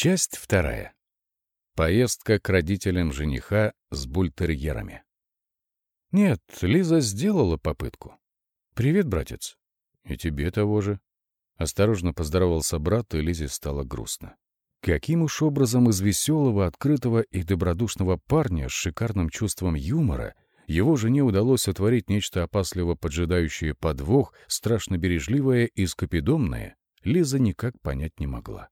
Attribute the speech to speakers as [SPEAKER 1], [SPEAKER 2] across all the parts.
[SPEAKER 1] Часть вторая. Поездка к родителям жениха с бультерьерами. Нет, Лиза сделала попытку. «Привет, братец». «И тебе того же». Осторожно поздоровался брат, и Лизе стало грустно. Каким уж образом из веселого, открытого и добродушного парня с шикарным чувством юмора его жене удалось сотворить нечто опасливо поджидающее подвох, страшно бережливое и скопидомное, Лиза никак понять не могла.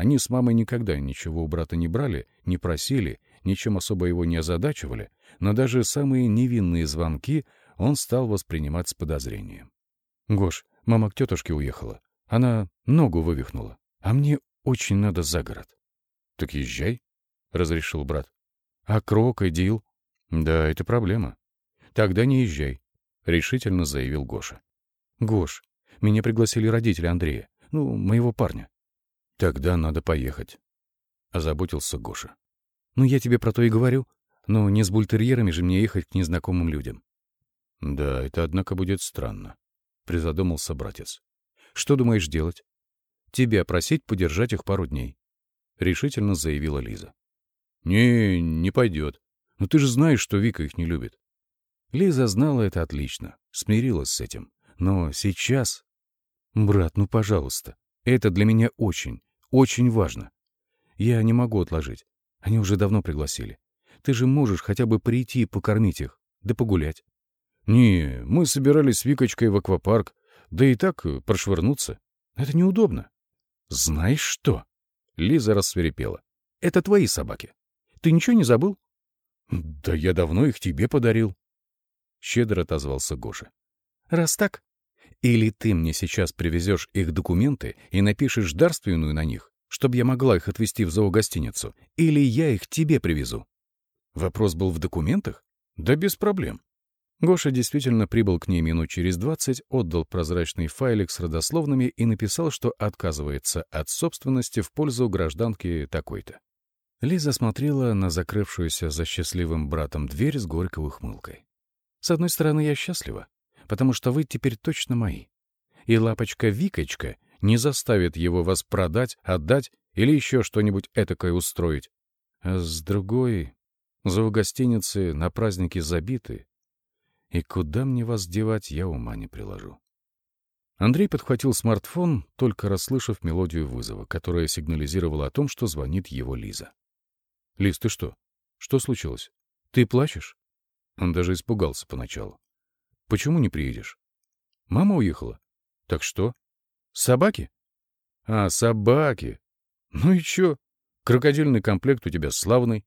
[SPEAKER 1] Они с мамой никогда ничего у брата не брали, не просили, ничем особо его не озадачивали, но даже самые невинные звонки он стал воспринимать с подозрением. «Гош, мама к тетушке уехала. Она ногу вывихнула, а мне очень надо за город». «Так езжай», — разрешил брат. «А Крок и Дил?» «Да, это проблема». «Тогда не езжай», — решительно заявил Гоша. «Гош, меня пригласили родители Андрея, ну, моего парня». «Тогда надо поехать», — озаботился Гоша. «Ну, я тебе про то и говорю. Но не с бультерьерами же мне ехать к незнакомым людям». «Да, это, однако, будет странно», — призадумался братец. «Что думаешь делать?» «Тебя просить подержать их пару дней», — решительно заявила Лиза. «Не, не пойдет. Но ты же знаешь, что Вика их не любит». Лиза знала это отлично, смирилась с этим. Но сейчас... «Брат, ну, пожалуйста, это для меня очень, очень важно. Я не могу отложить. Они уже давно пригласили. Ты же можешь хотя бы прийти и покормить их, да погулять. Не, мы собирались с Викочкой в аквапарк, да и так э, прошвырнуться. Это неудобно. Знаешь что? Лиза рассверепела. Это твои собаки. Ты ничего не забыл? Да я давно их тебе подарил. Щедро отозвался Гоша. Раз так, или ты мне сейчас привезешь их документы и напишешь дарственную на них, чтобы я могла их отвезти в зоогостиницу, или я их тебе привезу. Вопрос был в документах? Да без проблем. Гоша действительно прибыл к ней минут через двадцать, отдал прозрачный файлик с родословными и написал, что отказывается от собственности в пользу гражданки такой-то. Лиза смотрела на закрывшуюся за счастливым братом дверь с горькой ухмылкой. «С одной стороны, я счастлива потому что вы теперь точно мои. И лапочка Викочка не заставит его вас продать, отдать или еще что-нибудь этакое устроить. А с другой, за гостиницы на праздники забиты, и куда мне вас девать, я ума не приложу. Андрей подхватил смартфон, только расслышав мелодию вызова, которая сигнализировала о том, что звонит его Лиза. — Лиз, ты что? Что случилось? Ты плачешь? Он даже испугался поначалу. Почему не приедешь? Мама уехала. Так что? Собаки? А, собаки. Ну и чё? Крокодильный комплект у тебя славный.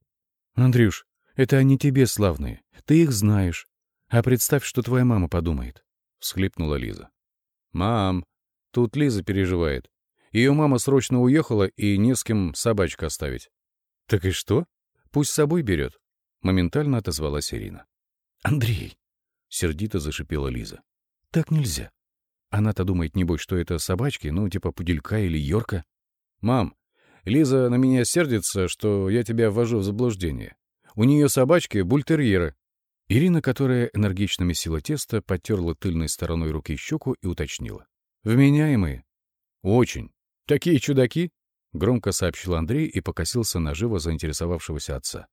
[SPEAKER 1] Андрюш, это они тебе славные. Ты их знаешь. А представь, что твоя мама подумает. Всхлипнула Лиза. Мам, тут Лиза переживает. Ее мама срочно уехала, и не с кем собачку оставить. Так и что? Пусть с собой берет. Моментально отозвалась Ирина. Андрей, Сердито зашипела Лиза. «Так нельзя. Она-то думает, небось, что это собачки, ну, типа пуделька или йорка». «Мам, Лиза на меня сердится, что я тебя ввожу в заблуждение. У нее собачки — бультерьеры». Ирина, которая энергично месила тесто, потерла тыльной стороной руки щеку и уточнила. «Вменяемые?» «Очень. Такие чудаки?» — громко сообщил Андрей и покосился на живо заинтересовавшегося отца.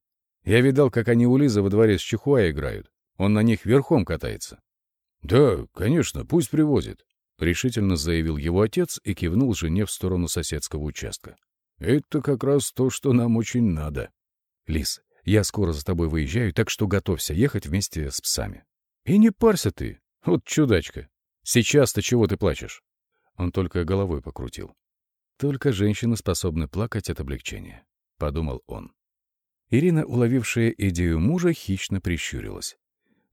[SPEAKER 1] «Я видал, как они у Лизы во дворе с Чихуа играют. Он на них верхом катается. — Да, конечно, пусть привозит, — решительно заявил его отец и кивнул жене в сторону соседского участка. — Это как раз то, что нам очень надо. — Лис, я скоро за тобой выезжаю, так что готовься ехать вместе с псами. — И не парься ты, вот чудачка. Сейчас-то чего ты плачешь? Он только головой покрутил. Только женщины способны плакать от облегчения, — подумал он. Ирина, уловившая идею мужа, хищно прищурилась.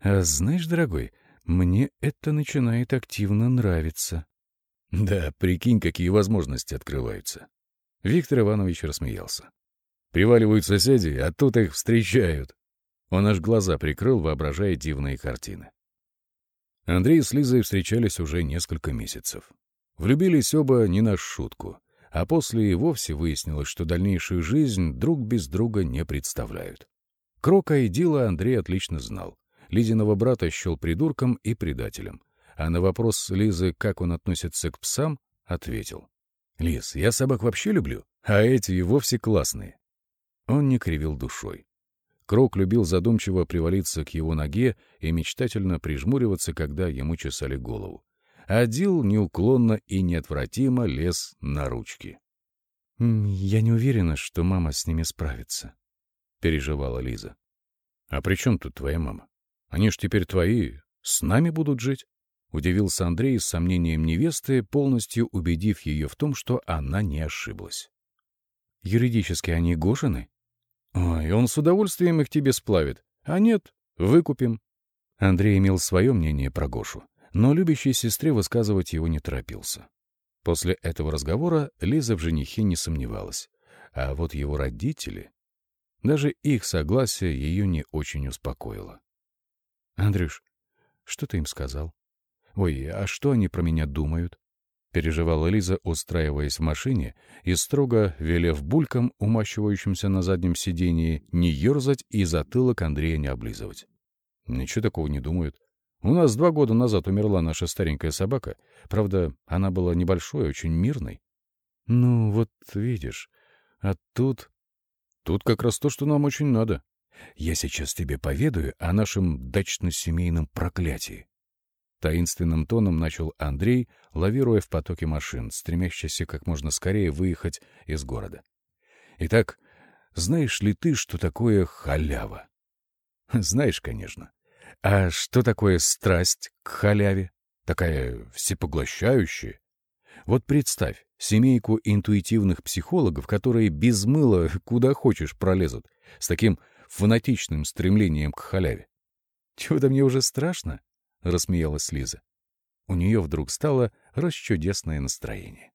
[SPEAKER 1] А знаешь, дорогой, мне это начинает активно нравиться. Да, прикинь, какие возможности открываются. Виктор Иванович рассмеялся. Приваливают соседи, а тут их встречают. Он аж глаза прикрыл, воображая дивные картины. Андрей с Лизой встречались уже несколько месяцев. Влюбились оба не на шутку, а после и вовсе выяснилось, что дальнейшую жизнь друг без друга не представляют. Крока и Дила Андрей отлично знал. Лизиного брата счел придурком и предателем. А на вопрос Лизы, как он относится к псам, ответил. Лис, я собак вообще люблю, а эти и вовсе классные. Он не кривил душой. Крок любил задумчиво привалиться к его ноге и мечтательно прижмуриваться, когда ему чесали голову. А Дил неуклонно и неотвратимо лез на ручки.
[SPEAKER 2] «Я не уверена, что мама с ними справится», — переживала Лиза.
[SPEAKER 1] «А при чем тут твоя мама? Они ж теперь твои, с нами будут жить?» — удивился Андрей с сомнением невесты, полностью убедив ее в том, что она не ошиблась.
[SPEAKER 2] «Юридически они Гошины?»
[SPEAKER 1] «Ой, он с удовольствием их тебе сплавит. А нет, выкупим».
[SPEAKER 2] Андрей имел свое мнение про Гошу, но любящей сестре высказывать его не торопился.
[SPEAKER 1] После этого разговора Лиза в женихе не сомневалась. А вот его родители... Даже их согласие ее не очень успокоило.
[SPEAKER 2] — Андрюш, что ты им сказал? Ой, а что они про меня думают? Переживала Лиза, устраиваясь в машине и строго велев булькам, умащивающимся на заднем сидении, не ерзать и затылок Андрея не облизывать.
[SPEAKER 1] Ничего такого не думают. У нас два года назад умерла наша старенькая собака. Правда, она была небольшой, очень мирной.
[SPEAKER 2] Ну, вот видишь. А тут...
[SPEAKER 1] Тут как раз то, что нам очень надо. Я сейчас тебе поведаю о нашем дачно-семейном проклятии. Таинственным тоном начал Андрей, лавируя в потоке машин, стремящийся как можно скорее выехать из города. Итак, знаешь ли ты, что такое халява? Знаешь, конечно. А что такое страсть к халяве? Такая всепоглощающая. Вот представь семейку интуитивных психологов, которые без мыла куда хочешь пролезут, с таким фанатичным стремлением к халяве.
[SPEAKER 2] Чего-то мне уже страшно, — рассмеялась Лиза. У нее вдруг стало расчудесное настроение.